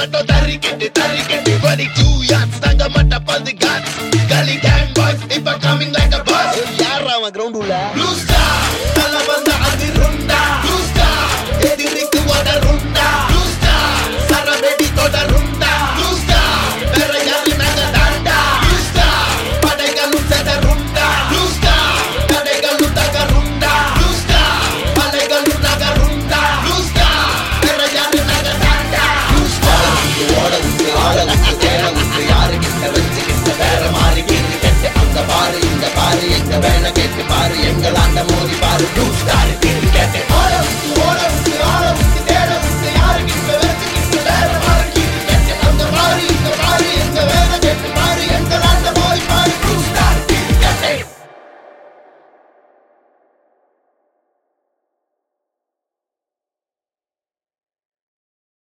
மட்டும் தறிக்கிட்டு தறிக்கிட்டு வரி two yards நாங்க மட்டும் பது காட்ஸ் கலி கேங் பாய்ஸ் இப்ப கமிங் லைக் அ பஸ் யார் அவன் கிரவுண்ட் உள்ள? அங்க பாரு பாரு எங்க வேலை கேட்டு பாரு எங்களாண்ட மோதி பாரு. டூ ஸ்டார் கேட்டு